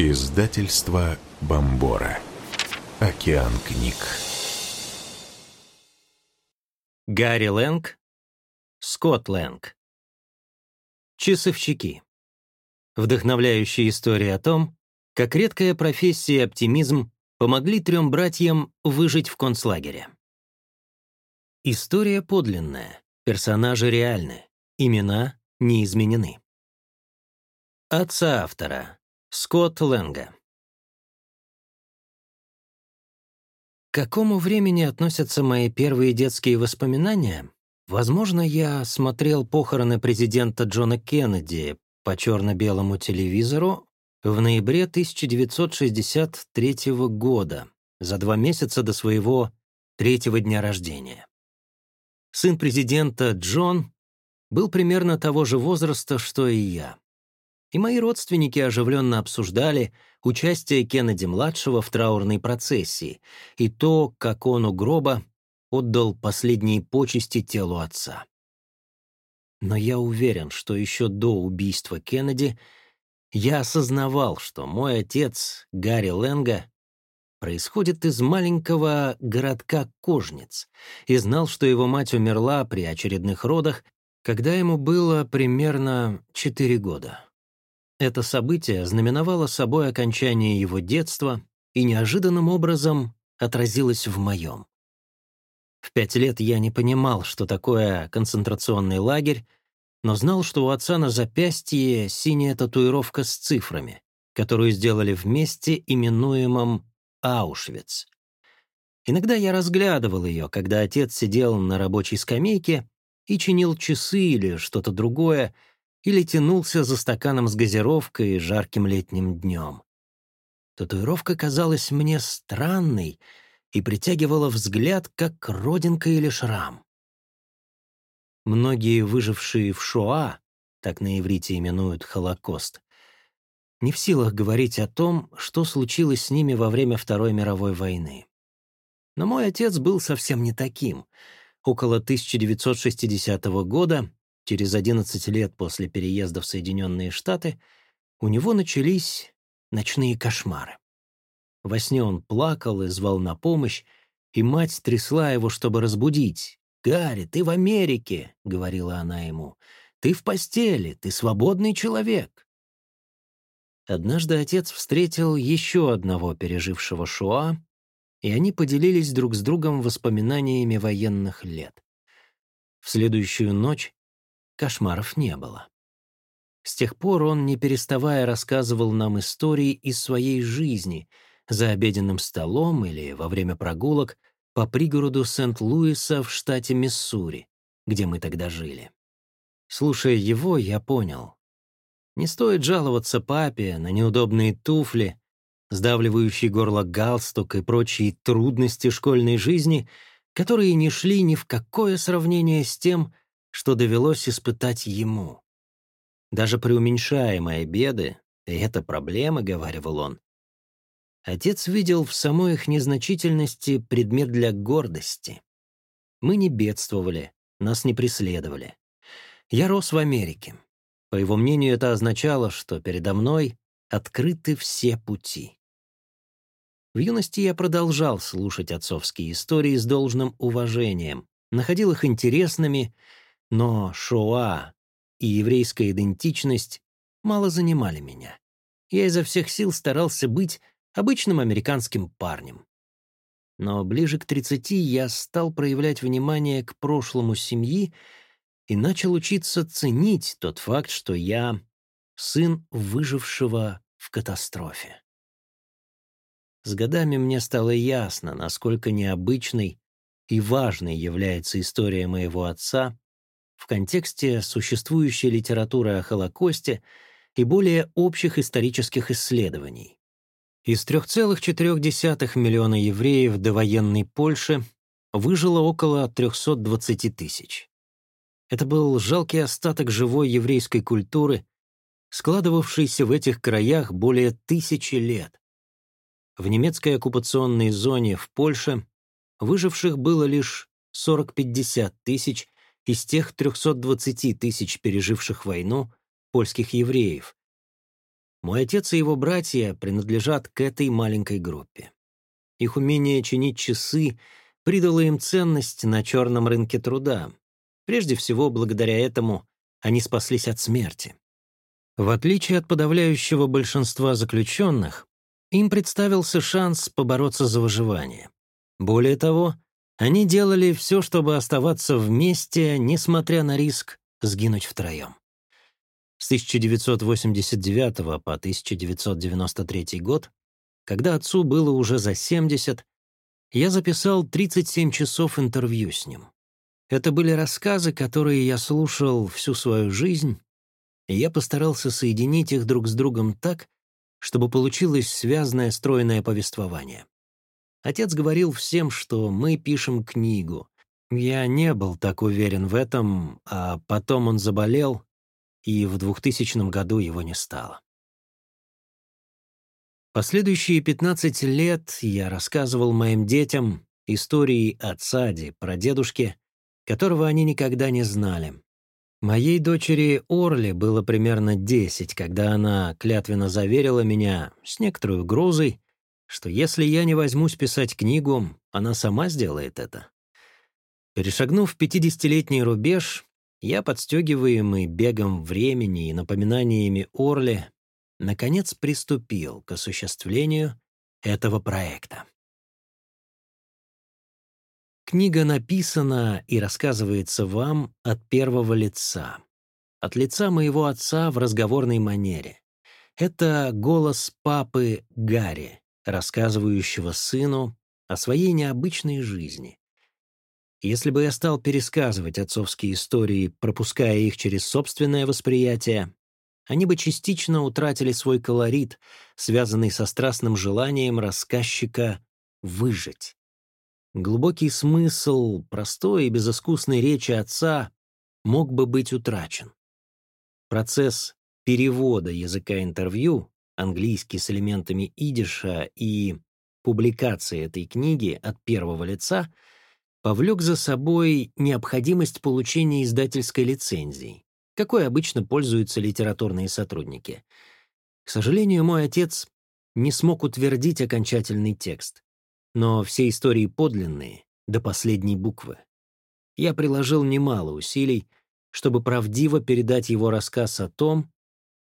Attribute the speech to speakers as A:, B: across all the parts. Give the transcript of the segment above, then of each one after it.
A: Издательство Бомбора. Океан книг.
B: Гарри Лэнг, Скотт Лэнг. Часовщики. Вдохновляющая история о том, как редкая профессия и оптимизм помогли трем братьям выжить в концлагере. История подлинная, персонажи реальны, имена не изменены. Отца автора Скотт Лэнга. К какому времени относятся мои первые детские воспоминания? Возможно, я смотрел похороны президента Джона Кеннеди по черно-белому телевизору в ноябре 1963 года, за два месяца до своего третьего дня рождения. Сын президента Джон был примерно того же возраста, что и я и мои родственники оживленно обсуждали участие Кеннеди-младшего в траурной процессии и то, как он у гроба отдал последние почести телу отца. Но я уверен, что еще до убийства Кеннеди я осознавал, что мой отец, Гарри Лэнга, происходит из маленького городка Кожниц и знал, что его мать умерла при очередных родах, когда ему было примерно 4 года. Это событие знаменовало собой окончание его детства и неожиданным образом отразилось в моем. В пять лет я не понимал, что такое концентрационный лагерь, но знал, что у отца на запястье синяя татуировка с цифрами, которую сделали вместе именуемом Аушвиц. Иногда я разглядывал ее, когда отец сидел на рабочей скамейке и чинил часы или что-то другое, или тянулся за стаканом с газировкой жарким летним днем. Татуировка казалась мне странной и притягивала взгляд, как родинка или шрам. Многие выжившие в Шоа, так на иврите именуют Холокост, не в силах говорить о том, что случилось с ними во время Второй мировой войны. Но мой отец был совсем не таким. Около 1960 года Через 11 лет после переезда в Соединенные Штаты у него начались ночные кошмары. Во сне он плакал и звал на помощь, и мать трясла его, чтобы разбудить. «Гарри, ты в Америке!» — говорила она ему. «Ты в постели, ты свободный человек!» Однажды отец встретил еще одного пережившего Шоа, и они поделились друг с другом воспоминаниями военных лет. В следующую ночь кошмаров не было. С тех пор он, не переставая, рассказывал нам истории из своей жизни за обеденным столом или во время прогулок по пригороду Сент-Луиса в штате Миссури, где мы тогда жили. Слушая его, я понял. Не стоит жаловаться папе на неудобные туфли, сдавливающий горло галстук и прочие трудности школьной жизни, которые не шли ни в какое сравнение с тем, что довелось испытать ему. Даже преуменьшая мои беды, это проблема, — говаривал он, отец видел в самой их незначительности предмет для гордости. Мы не бедствовали, нас не преследовали. Я рос в Америке. По его мнению, это означало, что передо мной открыты все пути. В юности я продолжал слушать отцовские истории с должным уважением, находил их интересными но Шоа и еврейская идентичность мало занимали меня. Я изо всех сил старался быть обычным американским парнем. Но ближе к 30 я стал проявлять внимание к прошлому семьи и начал учиться ценить тот факт, что я сын выжившего в катастрофе. С годами мне стало ясно, насколько необычной и важной является история моего отца в контексте существующей литературы о Холокосте и более общих исторических исследований. Из 3,4 миллиона евреев до военной Польши выжило около 320 тысяч. Это был жалкий остаток живой еврейской культуры, складывавшийся в этих краях более тысячи лет. В немецкой оккупационной зоне в Польше выживших было лишь 40-50 тысяч из тех 320 тысяч переживших войну польских евреев. Мой отец и его братья принадлежат к этой маленькой группе. Их умение чинить часы придало им ценность на черном рынке труда. Прежде всего, благодаря этому они спаслись от смерти. В отличие от подавляющего большинства заключенных, им представился шанс побороться за выживание. Более того, они делали все, чтобы оставаться вместе, несмотря на риск сгинуть втроем. С 1989 по 1993 год, когда отцу было уже за 70, я записал 37 часов интервью с ним. Это были рассказы, которые я слушал всю свою жизнь, и я постарался соединить их друг с другом так, чтобы получилось связанное стройное повествование. Отец говорил всем, что мы пишем книгу. Я не был так уверен в этом, а потом он заболел, и в 2000 году его не стало. Последующие 15 лет я рассказывал моим детям истории о Цаде, про дедушке, которого они никогда не знали. Моей дочери Орли было примерно 10, когда она клятвенно заверила меня с некоторой угрозой, что если я не возьмусь писать книгу, она сама сделает это. Перешагнув пятидесятилетний рубеж, я, подстегиваемый бегом времени и напоминаниями Орли, наконец приступил к осуществлению этого проекта. Книга написана и рассказывается вам от первого лица, от лица моего отца в разговорной манере. Это голос папы Гарри, рассказывающего сыну о своей необычной жизни. Если бы я стал пересказывать отцовские истории, пропуская их через собственное восприятие, они бы частично утратили свой колорит, связанный со страстным желанием рассказчика выжить. Глубокий смысл простой и безыскусной речи отца мог бы быть утрачен. Процесс перевода языка интервью английский с элементами идиша и публикации этой книги от первого лица повлек за собой необходимость получения издательской лицензии, какой обычно пользуются литературные сотрудники. К сожалению, мой отец не смог утвердить окончательный текст, но все истории подлинные, до последней буквы. Я приложил немало усилий, чтобы правдиво передать его рассказ о том,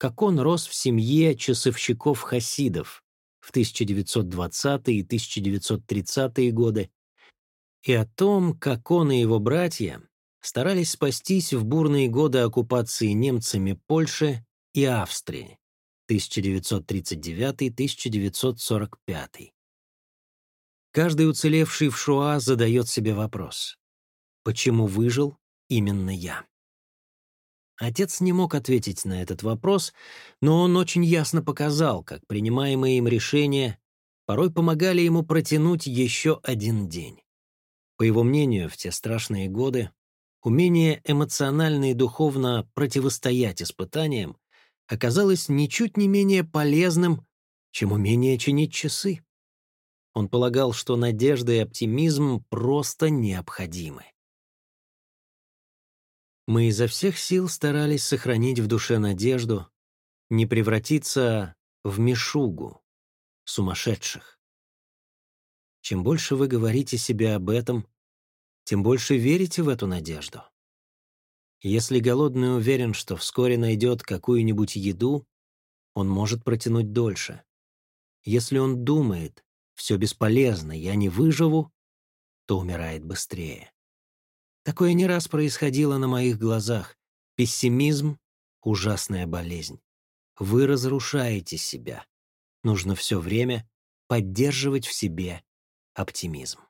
B: как он рос в семье часовщиков-хасидов в 1920-е и 1930-е годы, и о том, как он и его братья старались спастись в бурные годы оккупации немцами Польши и Австрии 1939-1945. Каждый уцелевший в Шуа задает себе вопрос, почему выжил именно я? Отец не мог ответить на этот вопрос, но он очень ясно показал, как принимаемые им решения порой помогали ему протянуть еще один день. По его мнению, в те страшные годы умение эмоционально и духовно противостоять испытаниям оказалось ничуть не менее полезным, чем умение чинить часы. Он полагал, что надежда и оптимизм просто необходимы. Мы изо всех сил старались сохранить в душе надежду, не превратиться в мешугу, сумасшедших. Чем больше вы говорите себе об этом, тем больше верите в эту надежду. Если голодный уверен, что вскоре найдет какую-нибудь еду, он может протянуть дольше. Если он думает, все бесполезно, я не выживу, то умирает быстрее. Такое не раз происходило на моих глазах. Пессимизм — ужасная болезнь. Вы разрушаете себя. Нужно все время поддерживать в себе оптимизм.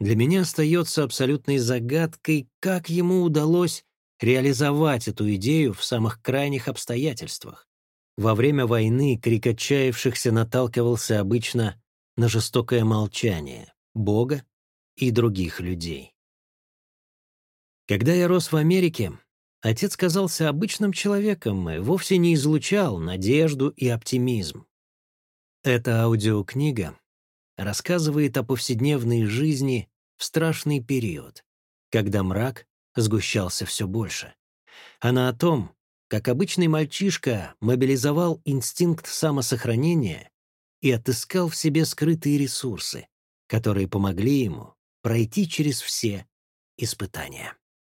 B: Для меня остается абсолютной загадкой, как ему удалось реализовать эту идею в самых крайних обстоятельствах. Во время войны крик отчаявшихся наталкивался обычно на жестокое молчание Бога и других людей. Когда я рос в Америке, отец казался обычным человеком и вовсе не излучал надежду и оптимизм. Эта аудиокнига рассказывает о повседневной жизни в страшный период, когда мрак сгущался все больше. Она о том, как обычный мальчишка, мобилизовал инстинкт самосохранения и отыскал в себе скрытые ресурсы, которые помогли ему пройти через все испытания.